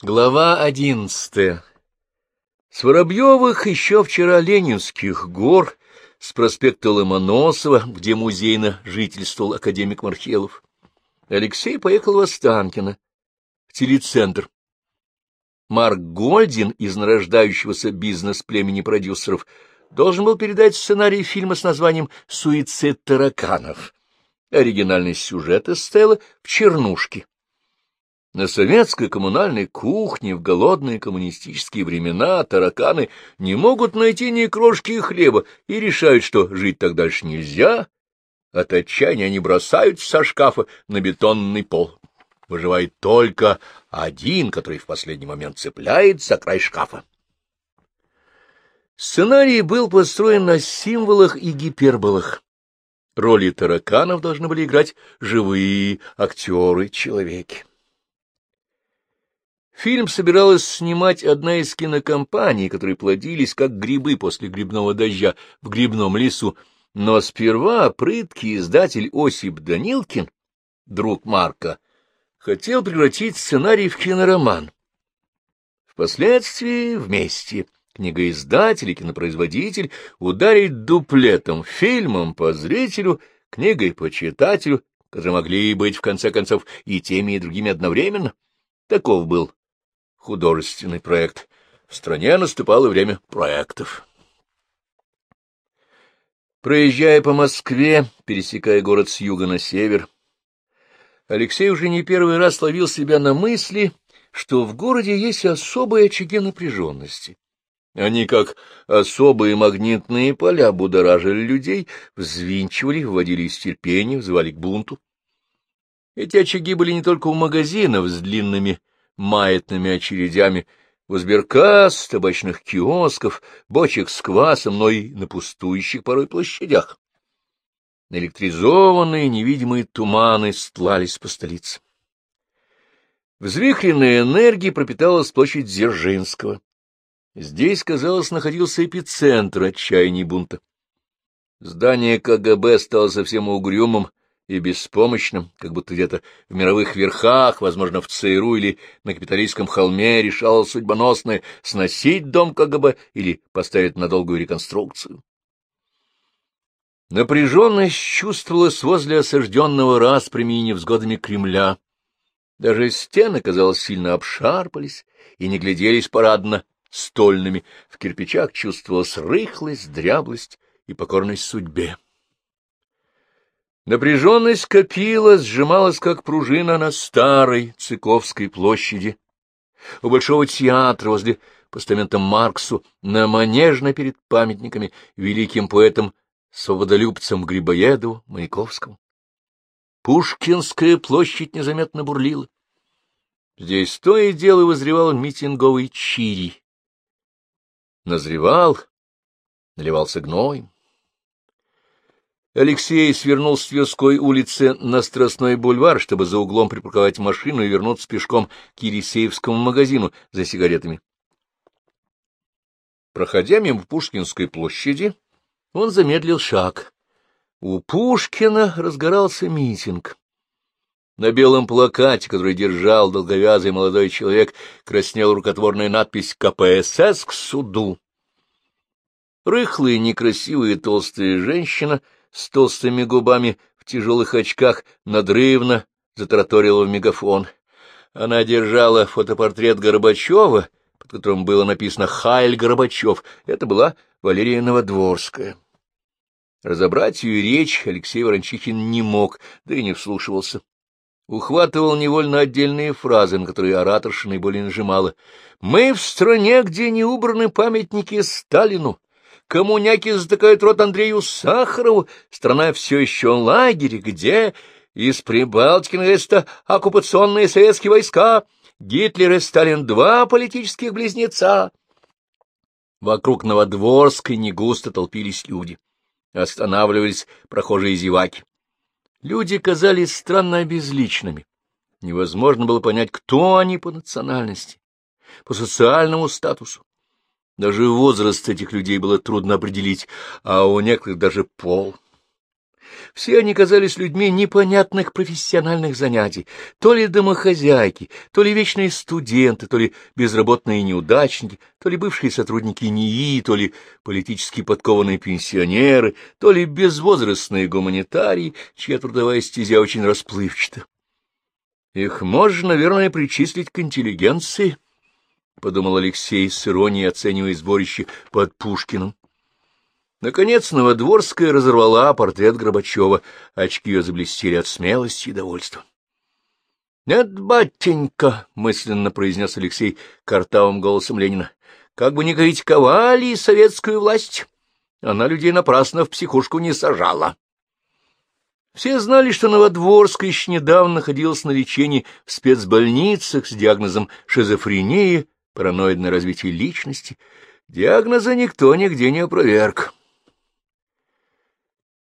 Глава одиннадцатая С Воробьевых еще вчера Ленинских гор, с проспекта Ломоносова, где музейно жительствовал академик Мархелов, Алексей поехал в Останкино, в телецентр. Марк Гольдин из нарождающегося бизнес-племени продюсеров должен был передать сценарий фильма с названием «Суицид тараканов». Оригинальность сюжета стояла в чернушке. На советской коммунальной кухне в голодные коммунистические времена тараканы не могут найти ни крошки хлеба и решают, что жить так дальше нельзя. От отчаяния они бросаются со шкафа на бетонный пол. Выживает только один, который в последний момент цепляется за край шкафа. Сценарий был построен на символах и гиперболах. Роли тараканов должны были играть живые актеры-человеки. Фильм собиралась снимать одна из кинокомпаний, которые плодились, как грибы после грибного дождя в грибном лесу, но сперва прыткий издатель Осип Данилкин, друг Марка, хотел превратить сценарий в кинороман. Впоследствии вместе книгоиздатель и кинопроизводитель ударить дуплетом, фильмом по зрителю, книгой по читателю, которые могли быть, в конце концов, и теми, и другими одновременно. Таков был художественный проект. В стране наступало время проектов. Проезжая по Москве, пересекая город с юга на север, Алексей уже не первый раз ловил себя на мысли, что в городе есть особые очаги напряженности. Они, как особые магнитные поля, будоражили людей, взвинчивали, вводили из терпения, вызывали к бунту. Эти очаги были не только у магазинов с длинными маятными очередями, возберкас, табачных киосков, бочек с квасом, но и на пустующих порой площадях. Наэлектризованные невидимые туманы стлались по столице. Взвихренная энергия пропиталась площадь Дзержинского. Здесь, казалось, находился эпицентр отчаяния бунта. Здание КГБ стало совсем угрюмым и беспомощным, как будто где-то в мировых верхах, возможно, в ЦРУ или на капиталистском холме решалось судьбоносное сносить дом КГБ или поставить на долгую реконструкцию. Напряженность чувствовалась возле осажденного распрями и невзгодами Кремля. Даже стены, казалось, сильно обшарпались и не гляделись парадно стольными. В кирпичах чувствовалась рыхлость, дряблость и покорность судьбе. Напряженность копилась, сжималась, как пружина на старой Цыковской площади. У Большого театра возле постамента Марксу на манежно перед памятниками великим поэтам свободолюбцам Грибоедову, Маяковскому. Пушкинская площадь незаметно бурлила. Здесь то и дело возревал митинговый чири. Назревал, наливался гноем. Алексей свернул с Тверской улицы на Страстной бульвар, чтобы за углом припарковать машину и вернуться пешком к Ересеевскому магазину за сигаретами. Проходя мимо Пушкинской площади, он замедлил шаг. У Пушкина разгорался митинг. На белом плакате, который держал долговязый молодой человек, краснела рукотворная надпись «КПСС к суду». Рыхлая, некрасивая толстая женщина — с толстыми губами в тяжелых очках надрывно затраторила в мегафон. Она держала фотопортрет Горбачева, под которым было написано «Хайль Горбачев». Это была Валерия Новодворская. Разобрать ее речь Алексей Ворончихин не мог, да и не вслушивался. Ухватывал невольно отдельные фразы, на которые ораторша наиболее нажимала. «Мы в стране, где не убраны памятники Сталину, коммуняки затыкают рот Андрею Сахарову, страна все еще лагерь, где из Прибалтики наконец-то оккупационные советские войска, Гитлер и Сталин — два политических близнеца. Вокруг Новодворской негусто толпились люди. Останавливались прохожие зеваки. Люди казались странно обезличенными. Невозможно было понять, кто они по национальности, по социальному статусу. Даже возраст этих людей было трудно определить, а у некоторых даже пол. Все они казались людьми непонятных профессиональных занятий, то ли домохозяйки, то ли вечные студенты, то ли безработные неудачники, то ли бывшие сотрудники НИИ, то ли политически подкованные пенсионеры, то ли безвозрастные гуманитарии, чья трудовая стезя очень расплывчата. Их можно, наверное, причислить к интеллигенции, — подумал Алексей с иронией, оценивая сборище под Пушкиным. Наконец Новодворская разорвала портрет Горбачева, очки ее заблестели от смелости и довольства. — Нет, батенька, — мысленно произнес Алексей картавым голосом Ленина, — как бы ни критиковали советскую власть, она людей напрасно в психушку не сажала. Все знали, что Новодворская еще недавно находилась на лечении в спецбольницах с диагнозом шизофрения, параноидное развитие личности. Диагноза никто нигде не опроверг.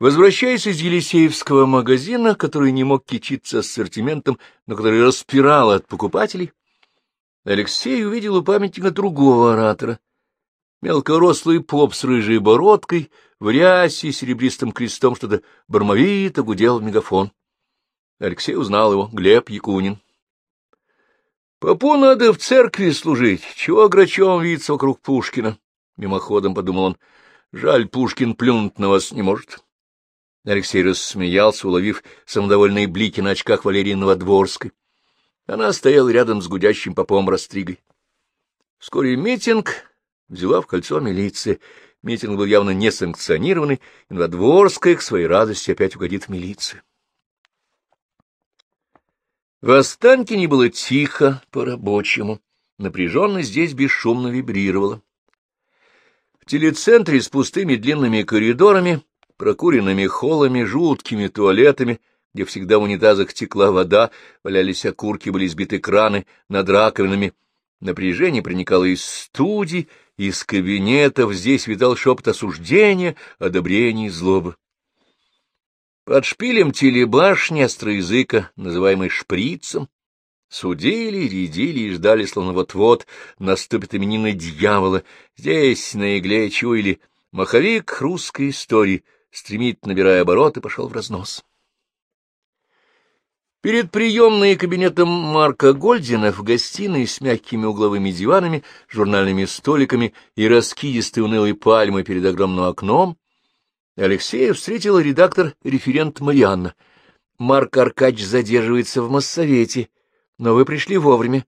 Возвращаясь из Елисеевского магазина, который не мог кичиться ассортиментом, но который распирал от покупателей, Алексей увидел у памятника другого оратора. Мелкорослый поп с рыжей бородкой, в рясе, серебристым крестом что-то бармовито гудел в мегафон. Алексей узнал его, Глеб Якунин. — Попу надо в церкви служить, чего грачом видится вокруг Пушкина? — мимоходом подумал он. — Жаль, Пушкин плюнуть на вас не может. — Алексей рассмеялся, уловив самодовольные блики на очках Валерии Новодворской. Она стояла рядом с гудящим попом Растригой. Вскоре митинг взяла в кольцо милиция. Митинг был явно несанкционированный, и Новодворская к своей радости опять угодит в милицию. В Останкине было тихо, по-рабочему. Напряженно здесь бесшумно вибрировало. В телецентре с пустыми длинными коридорами прокуренными холлами, жуткими туалетами, где всегда в унитазах текла вода, валялись окурки, были сбиты краны над раковинами. Напряжение проникало из студий, из кабинетов, здесь витал шепот осуждения, одобрения и злобы. Под шпилем телебашни остроязыка, называемый шприцем, судили, рядили и ждали, словно вот-вот наступит именины дьявола. Здесь на игле чуяли маховик русской истории — стремительно набирая обороты, пошел в разнос. Перед приемной кабинетом Марка Гольдина в гостиной с мягкими угловыми диванами, журнальными столиками и раскидистой унылой пальмой перед огромным окном Алексея встретила редактор-референт Марианна. «Марк Аркадьевич задерживается в Моссовете, но вы пришли вовремя.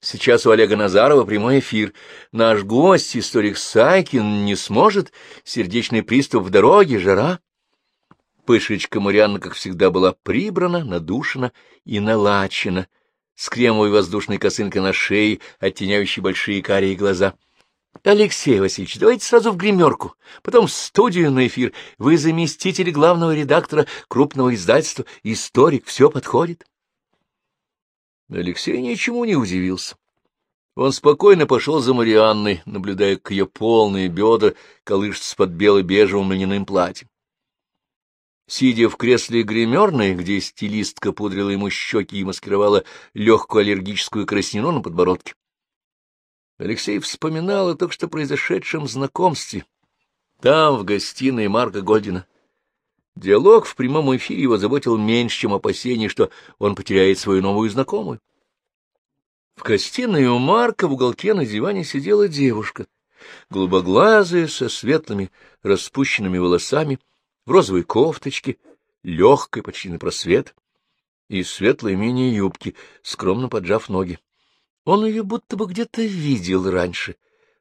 Сейчас у Олега Назарова прямой эфир. Наш гость, историк Сайкин, не сможет. Сердечный приступ в дороге, жара. Пышечка Марианна, как всегда, была прибрана, надушена и налачена, с кремовой воздушной косынкой на шее, оттеняющей большие карие глаза. — Алексей Васильевич, давайте сразу в гримерку, потом в студию на эфир. Вы заместитель главного редактора крупного издательства, историк, все подходит. Алексей ничему не удивился. Он спокойно пошел за Марианной, наблюдая, как ее полные бедра колышутся под бело-бежевым льняным платьем. Сидя в кресле гримерной, где стилистка пудрила ему щеки и маскировала легкую аллергическую краснину на подбородке, Алексей вспоминал о только что произошедшем знакомстве. Там, в гостиной Марка Гольдина. Диалог в прямом эфире его заботил меньше, чем опасение, что он потеряет свою новую знакомую. В гостиной у Марка в уголке на диване сидела девушка, голубоглазая, со светлыми распущенными волосами, в розовой кофточке, легкой почти на просвет, и светлой мини-юбки, скромно поджав ноги. Он ее будто бы где-то видел раньше,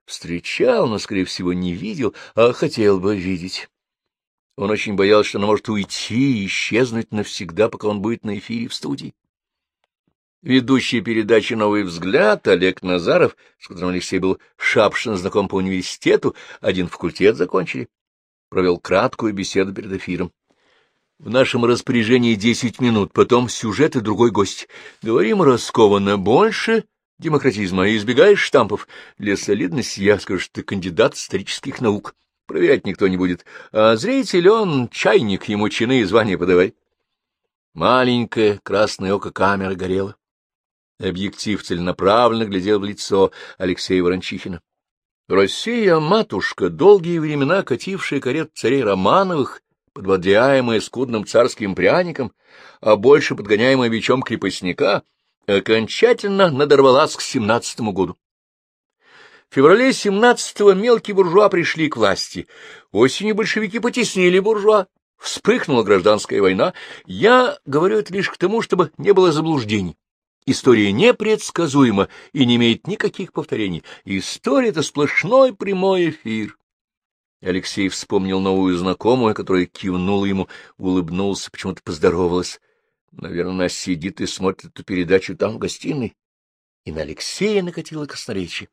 встречал, но, скорее всего, не видел, а хотел бы видеть. Он очень боялся, что она может уйти и исчезнуть навсегда, пока он будет на эфире в студии. Ведущий передачи «Новый взгляд» Олег Назаров, с которым Алексей был шапшин знаком по университету, один факультет закончили, провел краткую беседу перед эфиром. В нашем распоряжении десять минут, потом сюжет и другой гость. Говорим раскованно больше демократизма, и избегаешь штампов. Для солидности я скажу, что ты кандидат исторических наук. Проверять никто не будет. А зритель он чайник, ему чины и звания подавай. Маленькое красное око камеры горело. Объектив целенаправленно глядел в лицо Алексея Ворончихина. Россия, матушка, долгие времена катившая карет царей Романовых подводяемая скудным царским пряником, а больше подгоняемая бичом крепостника, окончательно надорвалась к семнадцатому году. В феврале 17-го мелкие буржуа пришли к власти. Осенью большевики потеснили буржуа. Вспыхнула гражданская война. Я говорю это лишь к тому, чтобы не было заблуждений. История непредсказуема и не имеет никаких повторений. История — это сплошной прямой эфир. Алексей вспомнил новую знакомую, которая кивнула ему, улыбнулся, почему-то поздоровалась. Наверное, она сидит и смотрит эту передачу там, в гостиной. И на Алексея накатило красноречие.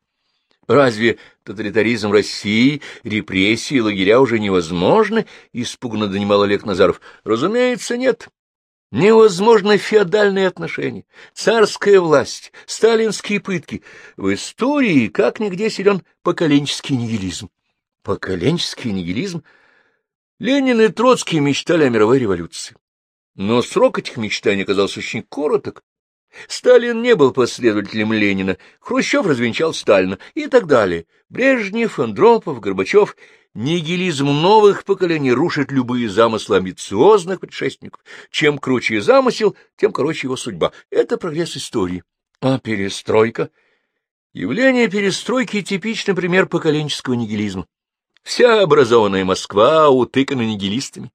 Разве тоталитаризм России, репрессии, лагеря уже невозможны? — испуганно донимал Олег Назаров. — Разумеется, нет. Невозможны феодальные отношения, царская власть, сталинские пытки. В истории как нигде силен поколенческий нигилизм. Поколенческий нигилизм? Ленин и Троцкий мечтали о мировой революции. Но срок этих мечтаний оказался очень короток. Сталин не был последователем Ленина, Хрущев развенчал Сталина и так далее. Брежнев, Андропов, Горбачев. Нигилизм новых поколений рушит любые замыслы амбициозных предшественников. Чем круче замысел, тем короче его судьба. Это прогресс истории. А перестройка? Явление перестройки — типичный пример поколенческого нигилизма. Вся образованная Москва утыкана нигилистами.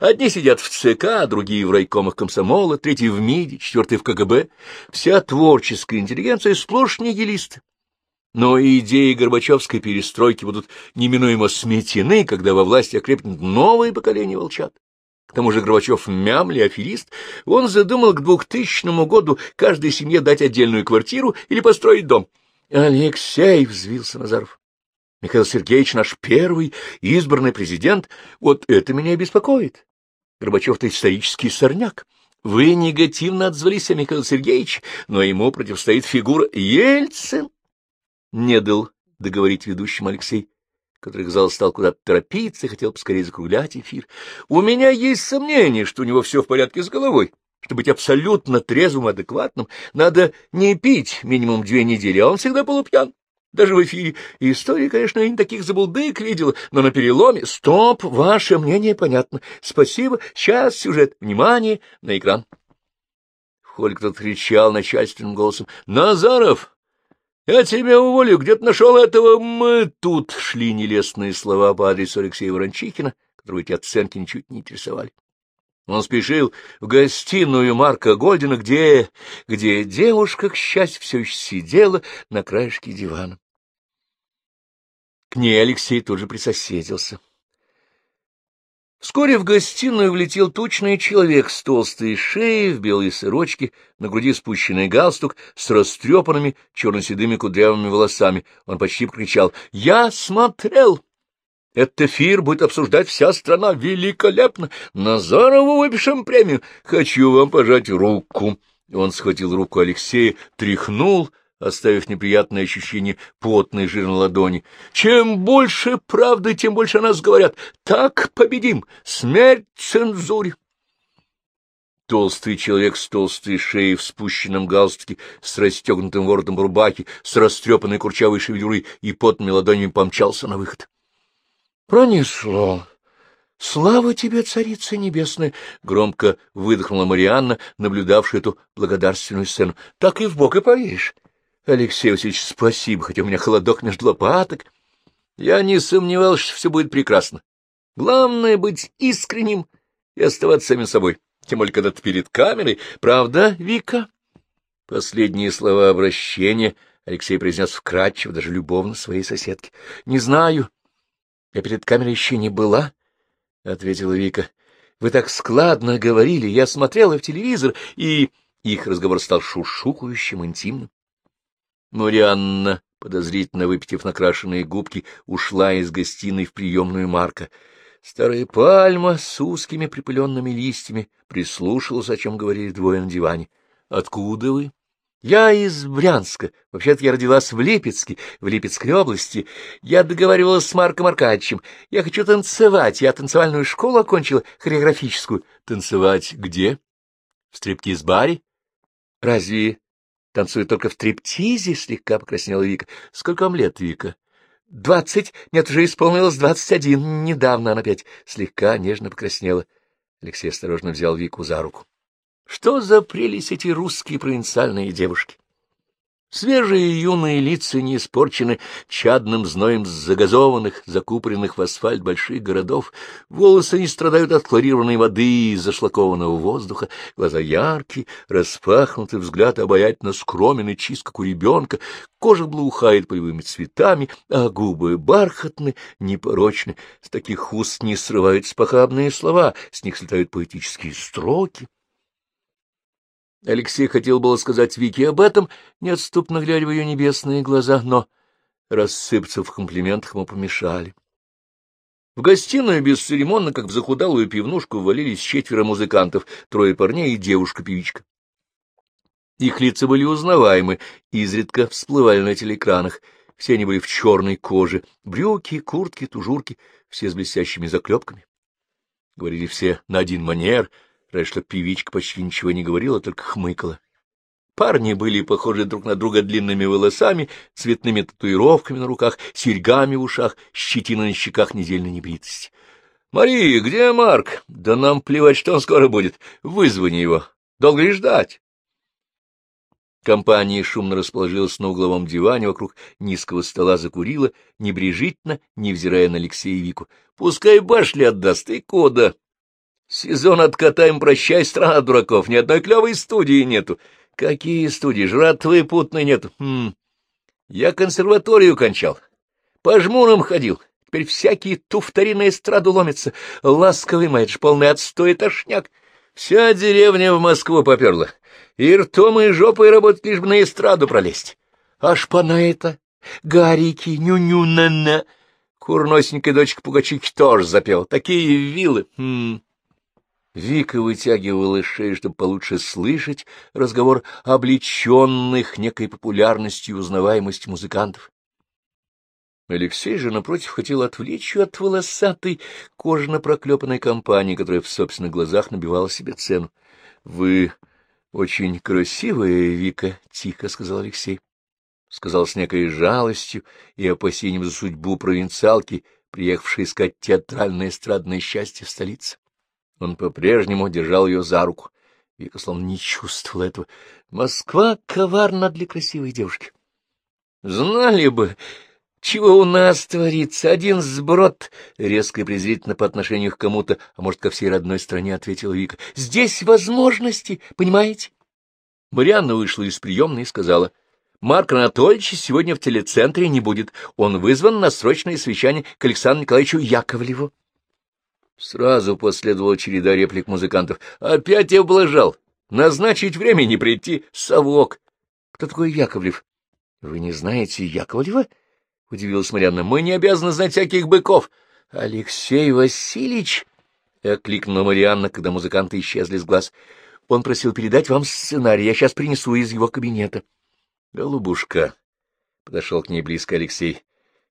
Одни сидят в ЦК, другие в райкомах комсомола, третьи в МИДе, четвертые в КГБ. Вся творческая интеллигенция сплошь нигилисты. Но идеи Горбачевской перестройки будут неминуемо сметены, когда во власти окрепнет новое поколение волчат. К тому же Горбачев мямли, аферист, он задумал к двухтысячному году каждой семье дать отдельную квартиру или построить дом. Алексей, — взвился Назаров, Михаил Сергеевич наш первый избранный президент, вот это меня беспокоит. Горбачев-то исторический сорняк. Вы негативно отзвались о Михаиле Сергеевиче, но ему противостоит фигура Ельцин. Не дал договорить ведущим Алексей, который, казалось, стал куда-то торопиться и хотел поскорее закруглять эфир. У меня есть сомнение, что у него все в порядке с головой. Чтобы быть абсолютно трезвым и адекватным, надо не пить минимум две недели, а он всегда полупьян. Даже в эфире. История, конечно, я не таких забулдык видела, но на переломе... Стоп, ваше мнение понятно. Спасибо. Сейчас сюжет. Внимание на экран. В холле кто-то кричал начальственным голосом. «Назаров! Я тебя уволю. Где ты нашел этого? Мы тут!» Шли нелестные слова по адресу Алексея Ворончихина, которого эти оценки ничуть не интересовали. Он спешил в гостиную Марка Гольдина, где, где девушка, к счастью, все еще сидела на краешке дивана. К ней Алексей тут же присоседился. Вскоре в гостиную влетел тучный человек с толстой шеей, в белой сорочке, на груди спущенный галстук, с растрепанными черно-седыми кудрявыми волосами. Он почти кричал «Я смотрел!» Этот эфир будет обсуждать вся страна. Великолепно! Назарову выпишем премию. Хочу вам пожать руку. Он схватил руку Алексея, тряхнул, оставив неприятное ощущение потной жирной ладони. Чем больше правды, тем больше нас говорят. Так победим! Смерть цензуре! Толстый человек с толстой шеей в спущенном галстуке, с расстегнутым воротом рубахи, с растрепанной курчавой шевелюрой и потными ладонями помчался на выход. Пронесло. Слава тебе, царица небесная! — громко выдохнула Марианна, наблюдавшая эту благодарственную сцену. — Так и в бок и поверишь. Алексей Васильевич, спасибо, хотя у меня холодок между лопаток. Я не сомневался, что все будет прекрасно. Главное — быть искренним и оставаться самим собой, тем более, когда ты перед камерой. Правда, Вика? Последние слова обращения Алексей произнес вкратчиво, даже любовно своей соседке. — Не знаю. — я перед камерой еще не была, — ответила Вика. — Вы так складно говорили, я смотрела в телевизор, и... Их разговор стал шушукающим, интимным. Марианна, подозрительно выпитив накрашенные губки, ушла из гостиной в приемную Марка. Старая пальма с узкими припыленными листьями прислушалась, о чем говорили двое на диване. — Откуда вы? Я из Брянска. Вообще-то я родилась в Липецке, в Липецкой области. Я договаривалась с Марком Аркадьевичем. Я хочу танцевать. Я танцевальную школу окончила, хореографическую. Танцевать где? В стриптиз-баре? Разве танцуют только в стриптизе? Слегка покраснела Вика. Сколько вам лет, Вика? двадцать, нет, уже исполнилось двадцать один. Недавно она опять слегка нежно покраснела. Алексей осторожно взял Вику за руку. Что за прелесть эти русские провинциальные девушки? Свежие юные лица не испорчены чадным зноем загазованных, закупоренных в асфальт больших городов, волосы не страдают от хлорированной воды и зашлакованного воздуха, глаза яркие, распахнуты, взгляд обаятельно скромен и чист, как у ребенка, кожа блухает полевыми цветами, а губы бархатны, непорочны, с таких уст не срываются похабные слова, с них слетают поэтические строки. Алексей хотел было сказать Вике об этом, неотступно глядя в ее небесные глаза, но рассыпаться в комплиментах ему помешали. В гостиную бесцеремонно, как в захудалую пивнушку, ввалились четверо музыкантов, трое парней и девушка-певичка. Их лица были узнаваемы, изредка всплывали на телеэкранах. Все они были в черной коже, брюки, куртки, тужурки, все с блестящими заклепками. Говорили все на один манер — Что певичка почти ничего не говорила, только хмыкала. Парни были похожи друг на друга длинными волосами, цветными татуировками на руках, серьгами в ушах, щетиной на щеках недельной небритости. — Мария, где Марк? Да нам плевать, что он скоро будет. Вызвани его. Долго ли ждать? Компания шумно расположилась на угловом диване вокруг низкого стола, закурила, небрежительно, невзирая на Алексея и Вику. — Пускай башли отдаст, и кода. Сезон откатаем, прощай, страна дураков, ни одной клевой студии нету. Какие студии? Жратвы путной нету. Хм. Я консерваторию кончал, по жмурам ходил. Теперь всякие туфтари на эстраду ломятся. Ласковый мой, это ж полный отстой и тошняк. Вся деревня в Москву поперла. И ртом, и жопой работать, лишь бы на эстраду пролезть. Аж по на это, гарики, ню-ню-на-на. Курносенькая дочка Пугачихи тоже запел. Такие вилы. Хм. Вика вытягивала шею, чтобы получше слышать разговор облеченных некой популярностью и узнаваемостью музыкантов. Алексей же, напротив, хотел отвлечь ее от волосатой, кожано-проклепанной компании, которая в собственных глазах набивала себе цену. — Вы очень красивая, Вика, — тихо сказал Алексей. Сказал с некой жалостью и опасением за судьбу провинциалки, приехавшей искать театральное эстрадное счастье в столице. Он по-прежнему держал ее за руку. Вика словно не чувствовала этого. Москва коварна для красивой девушки. Знали бы, чего у нас творится, один сброд, резко и презрительно по отношению к кому-то, а может, ко всей родной стране, ответила Вика. Здесь возможности, понимаете? Марианна вышла из приемной и сказала, Марк Анатольевич сегодня в телецентре не будет. Он вызван на срочное совещание к Александру Николаевичу Яковлеву. Сразу последовала череда реплик музыкантов. «Опять я облажал! Назначить время не прийти! Совок!» «Кто такой Яковлев?» «Вы не знаете Яковлева?» — удивилась Марьяна. «Мы не обязаны знать всяких быков!» «Алексей Васильевич!» — окликнула Марианна, когда музыканты исчезли с глаз. «Он просил передать вам сценарий. Я сейчас принесу из его кабинета». «Голубушка!» — подошел к ней близко Алексей.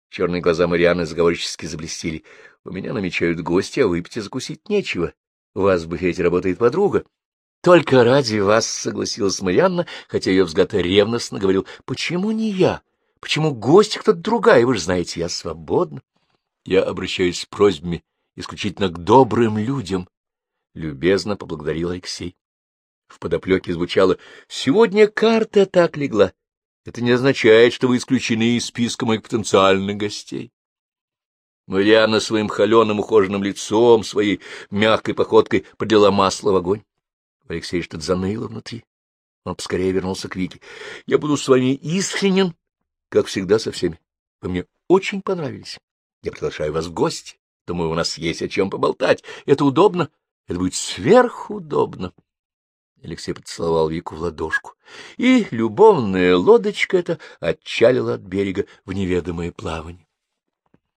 Черные глаза Марианны заговорчески заблестели. — У меня намечают гости, а выпить и закусить нечего. У вас в буфете работает подруга. — Только ради вас, — согласилась Марианна, хотя ее взгляд ревностно говорил. — Почему не я? Почему гость кто-то другая? Вы же знаете, я свободна. Я обращаюсь с просьбами исключительно к добрым людям. Любезно поблагодарил Алексей. В подоплеке звучало «Сегодня карта так легла, это не означает, что вы исключены из списка моих потенциальных гостей. Марианна своим холеным ухоженным лицом, своей мягкой походкой подлила масло в огонь. Алексей что-то заныло внутри. Он поскорее вернулся к Вике. — Я буду с вами искренен, как всегда, со всеми. Вы мне очень понравились. Я приглашаю вас в гости. Думаю, у нас есть о чем поболтать. Это удобно. Это будет сверхудобно. Алексей поцеловал Вику в ладошку, и любовная лодочка эта отчалила от берега в неведомое плавание.